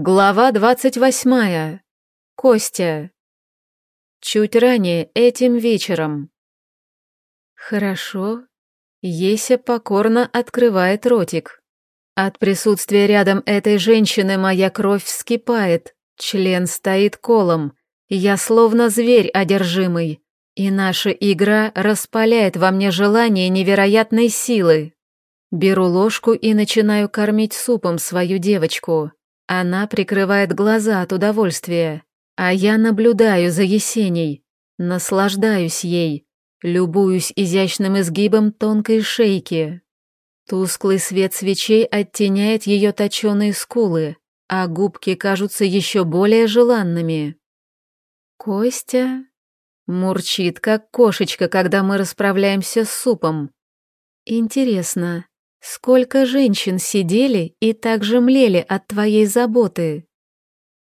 Глава двадцать восьмая. Костя. Чуть ранее, этим вечером. Хорошо. Еся покорно открывает ротик. От присутствия рядом этой женщины моя кровь вскипает, член стоит колом. Я словно зверь одержимый, и наша игра распаляет во мне желание невероятной силы. Беру ложку и начинаю кормить супом свою девочку. Она прикрывает глаза от удовольствия, а я наблюдаю за Есеней, наслаждаюсь ей, любуюсь изящным изгибом тонкой шейки. Тусклый свет свечей оттеняет ее точеные скулы, а губки кажутся еще более желанными. Костя мурчит, как кошечка, когда мы расправляемся с супом. Интересно, Сколько женщин сидели и так же млели от твоей заботы?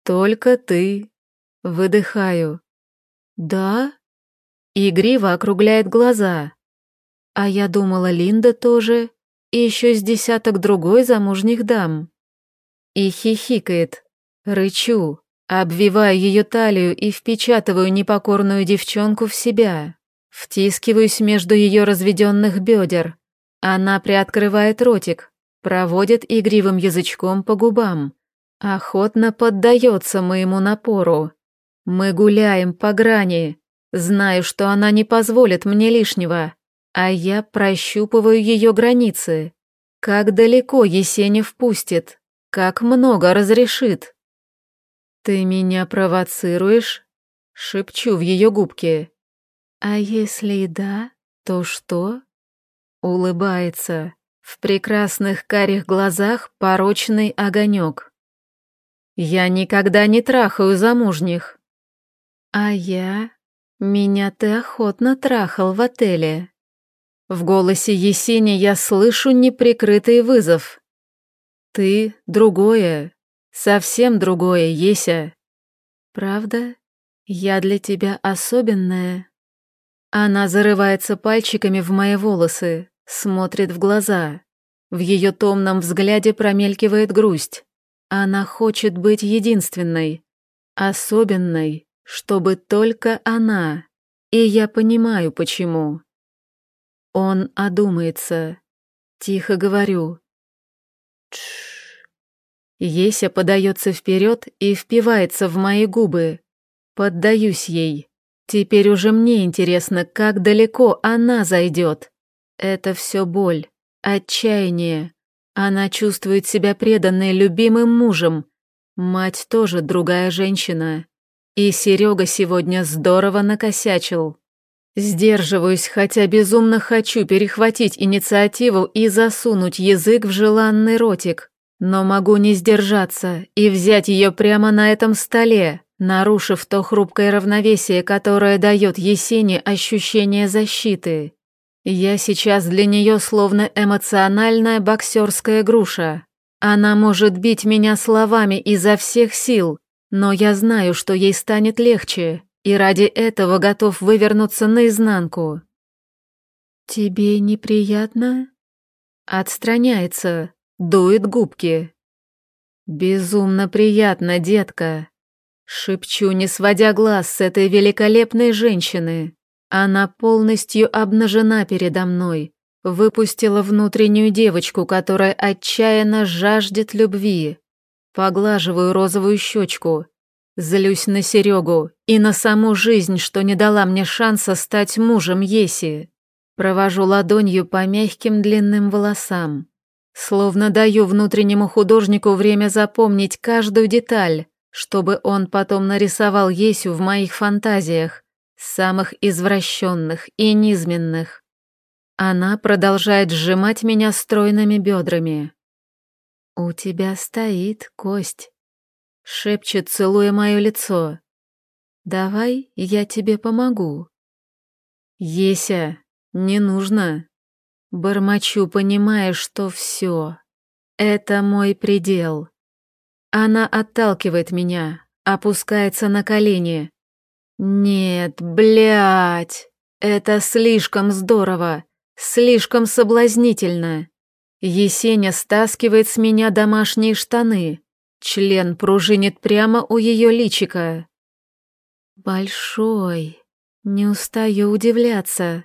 Только ты. Выдыхаю. Да? Игриво округляет глаза. А я думала, Линда тоже, и еще с десяток другой замужних дам. И хихикает. Рычу, обвиваю ее талию и впечатываю непокорную девчонку в себя. Втискиваюсь между ее разведенных бедер, она приоткрывает ротик, проводит игривым язычком по губам, охотно поддается моему напору. Мы гуляем по грани, знаю, что она не позволит мне лишнего, а я прощупываю ее границы. Как далеко Есеня впустит, как много разрешит. «Ты меня провоцируешь?» — шепчу в ее губки. «А если и да, то что?» Улыбается. В прекрасных карих глазах порочный огонек. Я никогда не трахаю замужних. А я... Меня ты охотно трахал в отеле. В голосе Есени я слышу неприкрытый вызов. Ты другое, совсем другое, Еся. Правда? Я для тебя особенная. Она зарывается пальчиками в мои волосы, смотрит в глаза. В ее томном взгляде промелькивает грусть. Она хочет быть единственной, особенной, чтобы только она. И я понимаю, почему. Он одумается. Тихо говорю. Тш. Еся подается вперед и впивается в мои губы. Поддаюсь ей. Теперь уже мне интересно, как далеко она зайдет. Это все боль, отчаяние. Она чувствует себя преданной любимым мужем. Мать тоже другая женщина. И Серега сегодня здорово накосячил. Сдерживаюсь, хотя безумно хочу перехватить инициативу и засунуть язык в желанный ротик. Но могу не сдержаться и взять ее прямо на этом столе, нарушив то хрупкое равновесие, которое дает Есени ощущение защиты. Я сейчас для нее словно эмоциональная боксерская груша. Она может бить меня словами изо всех сил, но я знаю, что ей станет легче, и ради этого готов вывернуться наизнанку. «Тебе неприятно?» Отстраняется, дует губки. «Безумно приятно, детка», Шепчу, не сводя глаз с этой великолепной женщины. Она полностью обнажена передо мной, выпустила внутреннюю девочку, которая отчаянно жаждет любви. Поглаживаю розовую щечку, злюсь на Серегу и на саму жизнь, что не дала мне шанса стать мужем Еси. Провожу ладонью по мягким длинным волосам. Словно даю внутреннему художнику время запомнить каждую деталь, чтобы он потом нарисовал Есю в моих фантазиях, самых извращенных и низменных. Она продолжает сжимать меня стройными бедрами. «У тебя стоит кость», — шепчет, целуя мое лицо. «Давай я тебе помогу». «Еся, не нужно». Бормочу, понимая, что все. Это мой предел. Она отталкивает меня, опускается на колени. Нет, блядь, это слишком здорово, слишком соблазнительно. Есеня стаскивает с меня домашние штаны, Член пружинит прямо у ее личика. Большой. Не устаю удивляться.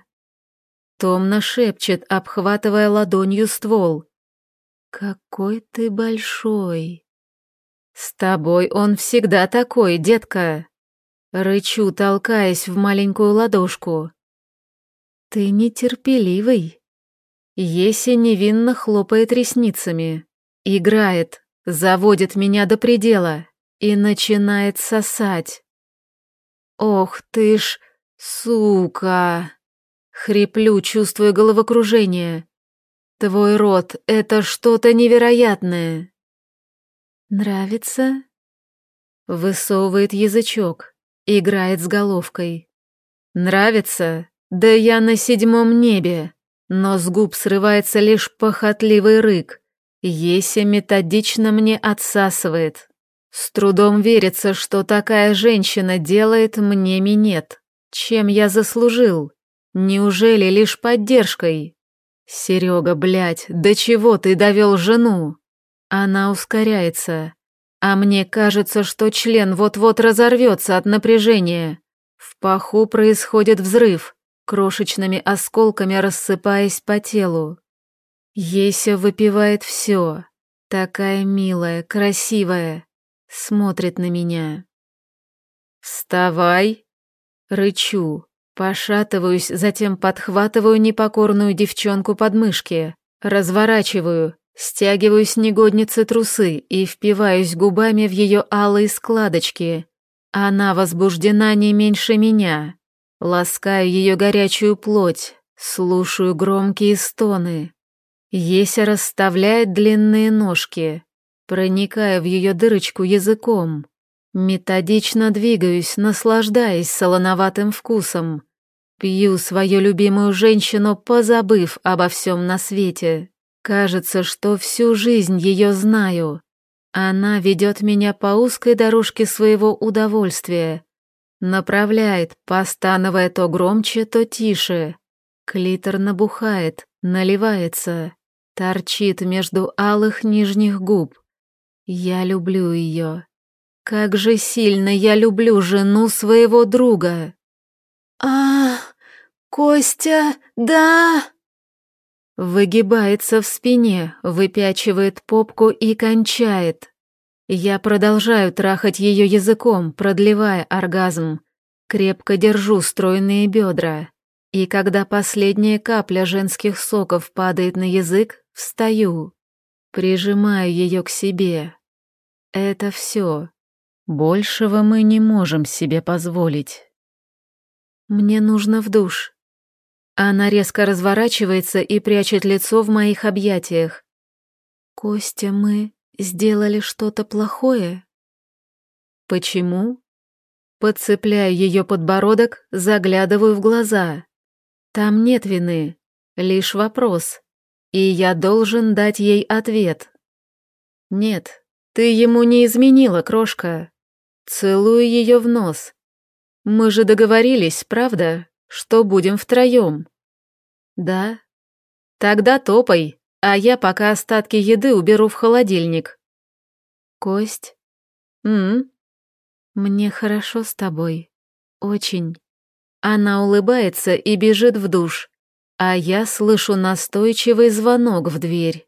Томно шепчет, обхватывая ладонью ствол. Какой ты большой. С тобой он всегда такой, детка. Рычу, толкаясь в маленькую ладошку. Ты нетерпеливый. Еси невинно хлопает ресницами. Играет, заводит меня до предела и начинает сосать. Ох ты ж, сука! Хриплю, чувствуя головокружение. Твой рот — это что-то невероятное. Нравится? Высовывает язычок, играет с головкой. Нравится? Да я на седьмом небе. Но с губ срывается лишь похотливый рык. Еся методично мне отсасывает. С трудом верится, что такая женщина делает мне минет. Чем я заслужил? Неужели лишь поддержкой? Серега, блядь, до чего ты довел жену? Она ускоряется, а мне кажется, что член вот-вот разорвется от напряжения. В паху происходит взрыв, крошечными осколками рассыпаясь по телу. Еся выпивает все, такая милая, красивая, смотрит на меня. «Вставай!» Рычу, пошатываюсь, затем подхватываю непокорную девчонку под мышки, разворачиваю, стягиваю с негодницы трусы и впиваюсь губами в ее алые складочки. Она возбуждена не меньше меня. Ласкаю ее горячую плоть, слушаю громкие стоны. Еся расставляет длинные ножки, проникая в ее дырочку языком. Методично двигаюсь, наслаждаясь солоноватым вкусом. Пью свою любимую женщину, позабыв обо всем на свете. Кажется, что всю жизнь ее знаю. Она ведет меня по узкой дорожке своего удовольствия. Направляет, постановая то громче, то тише. Клитор набухает, наливается, торчит между алых нижних губ. Я люблю ее. Как же сильно я люблю жену своего друга. А, Костя, да. Выгибается в спине, выпячивает попку и кончает. Я продолжаю трахать ее языком, продлевая оргазм. Крепко держу стройные бедра. И когда последняя капля женских соков падает на язык, встаю. Прижимаю ее к себе. Это все. Большего мы не можем себе позволить. Мне нужно в душ. Она резко разворачивается и прячет лицо в моих объятиях. Костя, мы сделали что-то плохое? Почему? Подцепляю ее подбородок, заглядываю в глаза. Там нет вины, лишь вопрос. И я должен дать ей ответ. Нет, ты ему не изменила, крошка. Целую ее в нос. Мы же договорились, правда, что будем втроем? Да. Тогда топай, а я пока остатки еды уберу в холодильник. Кость? М? Мне хорошо с тобой. Очень. Она улыбается и бежит в душ, а я слышу настойчивый звонок в дверь.